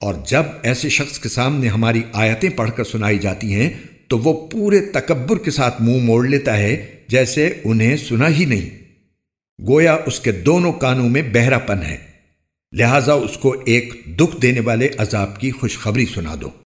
اور جب ایسے شخص کے سامنے ہماری آیتیں پڑھ کر سنائی جاتی ہیں، تو وہ پورے تکبر کے ساتھ منہ موڑ لیتا ہے، جیسے انہیں سنا ہی نہیں۔ گویا اس کے دونوں کانوں میں بہرا پن ہے۔ لہذا اس کو ایک دکھ دینے والے عذاب کی خوشخبری سنا دو۔